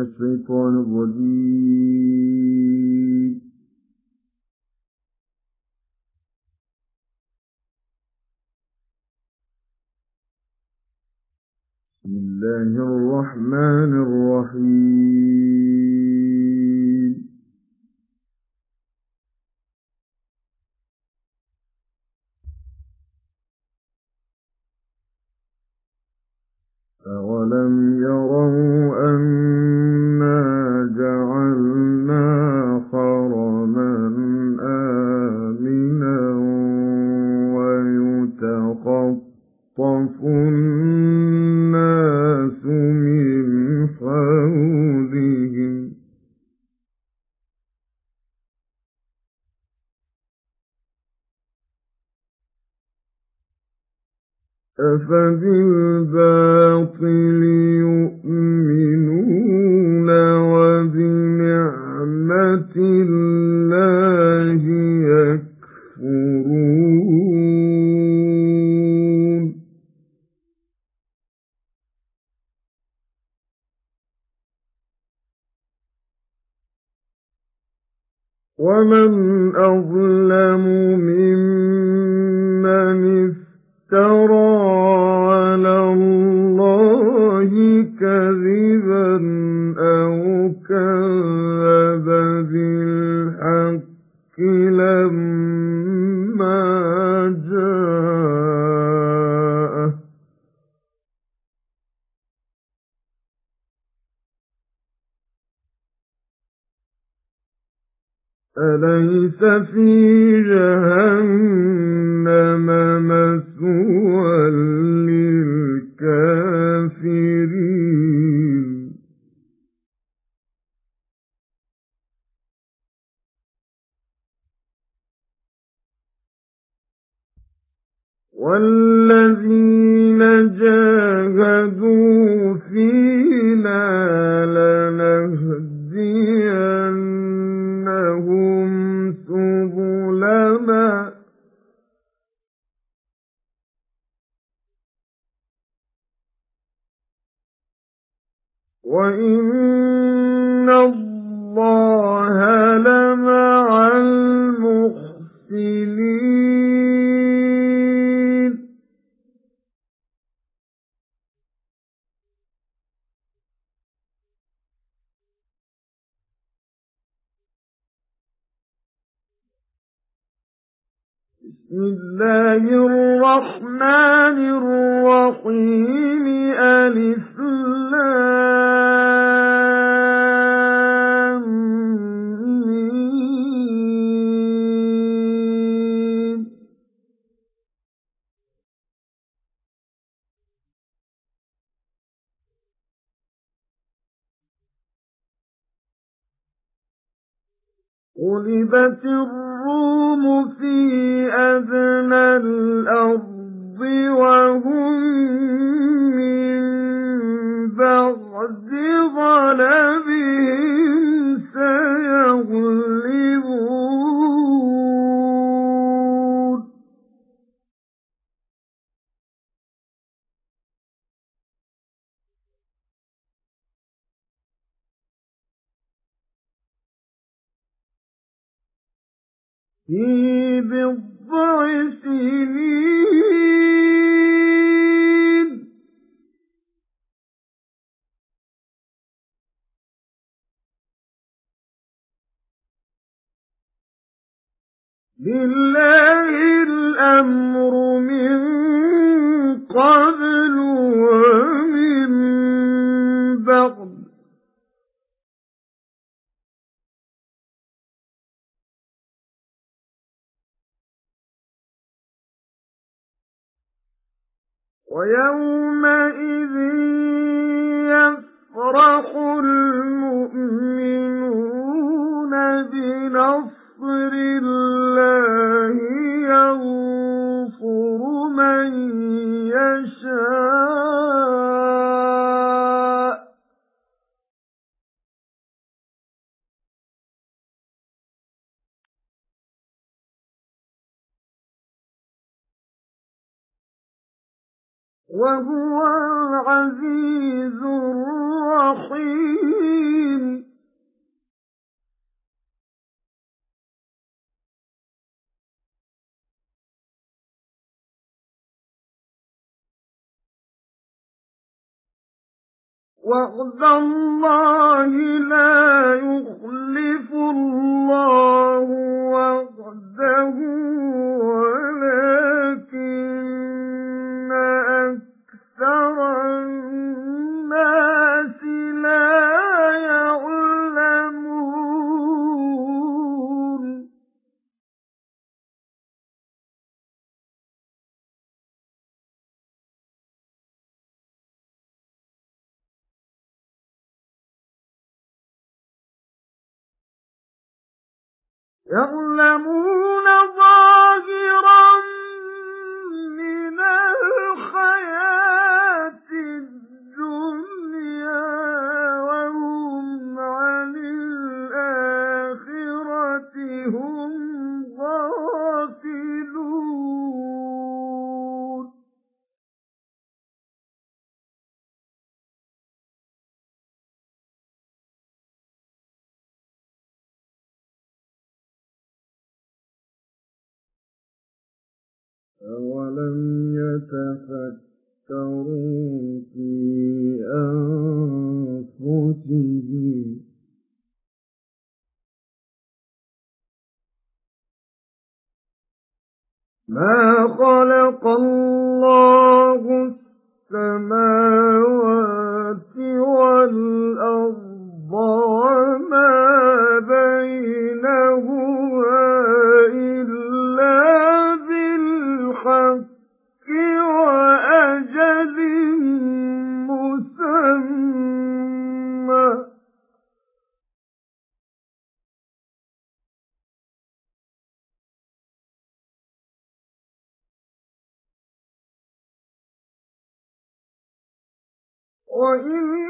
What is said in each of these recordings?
الشيطان الرجيم. بسم الله الرحمن الرحيم. أولم أفبالباطل يؤمنون وبنعمة الله يكفرون. ومن أظلم ممن افترى كذب بالحق لما أليس في جهنم والذين بسم الله الرحمن الرحيم ألف لام ميم غلبت في أدنى الأرض وهم في بضع ويومئذ يفرح المؤمنون بنصر وهو العزيز الرحيم. وعد الله لا يخلف الله وعده يعلمون أولم يتفكروا في أنفسهم وَإِنَّ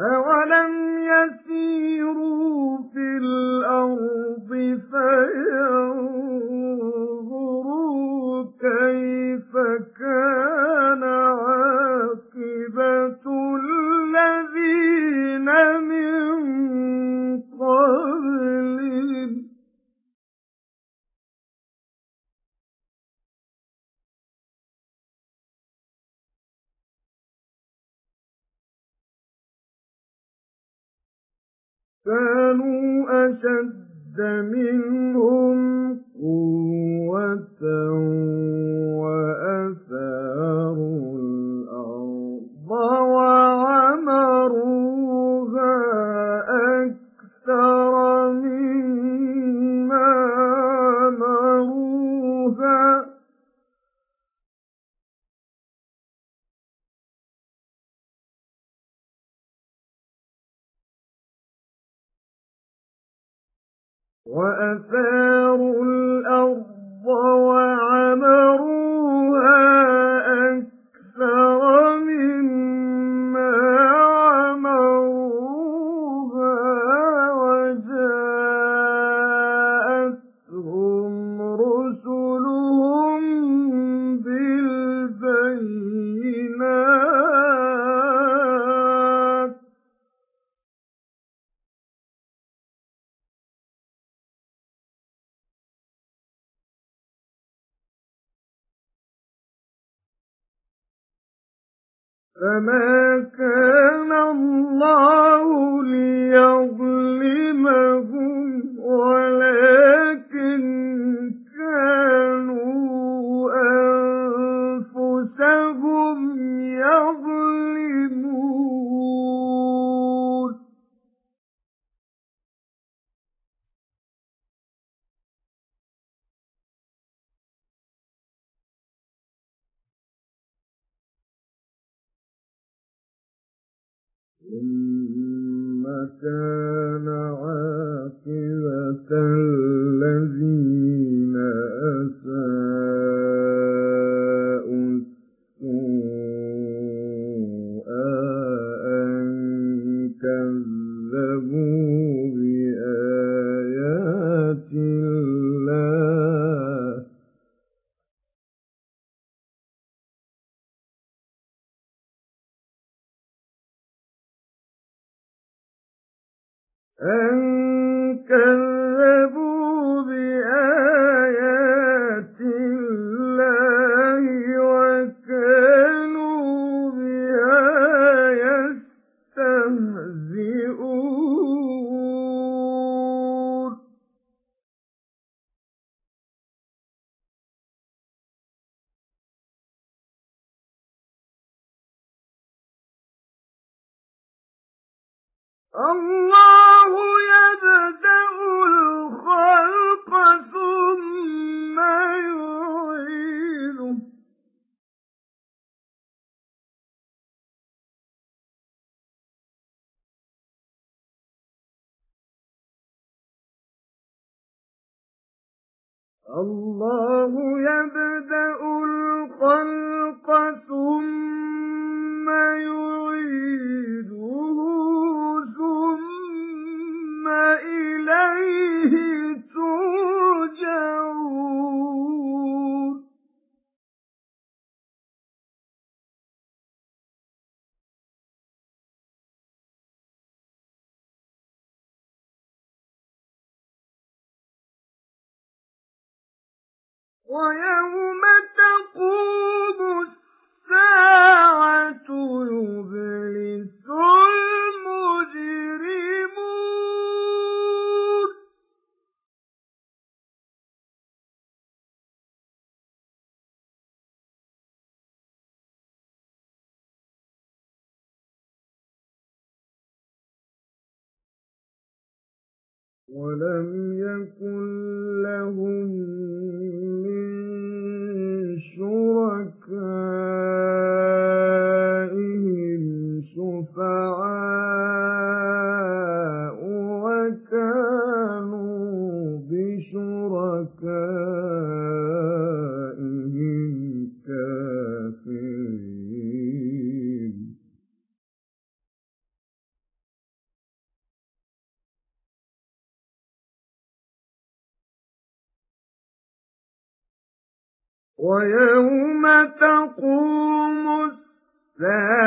أَوَلَمْ يَسِيرُوا فِي الْأَرْضِ فَيَنظُرُوا كَيْفَ كَانُوا أَشَدَّ مِنْهُمْ قُوَّةً وَأَثَارُوا فَمَا كَانَ اللَّهُ لِيَظْلِمَهُمْ ثُمَّ كَانَ اللَّهُ يَبْدَأُ الْخَلْقَ ثُمَّ يُعِيدُهُ ۚ. ثُمَّ وَيَوْمَ تَقُومُ السَّاعَةُ يُبْلِسُ الْمُجْرِمُونَ. وَلَمْ يَكُن لَّهُم وَيَوْمَ تَقُومُ السَّاعَةُ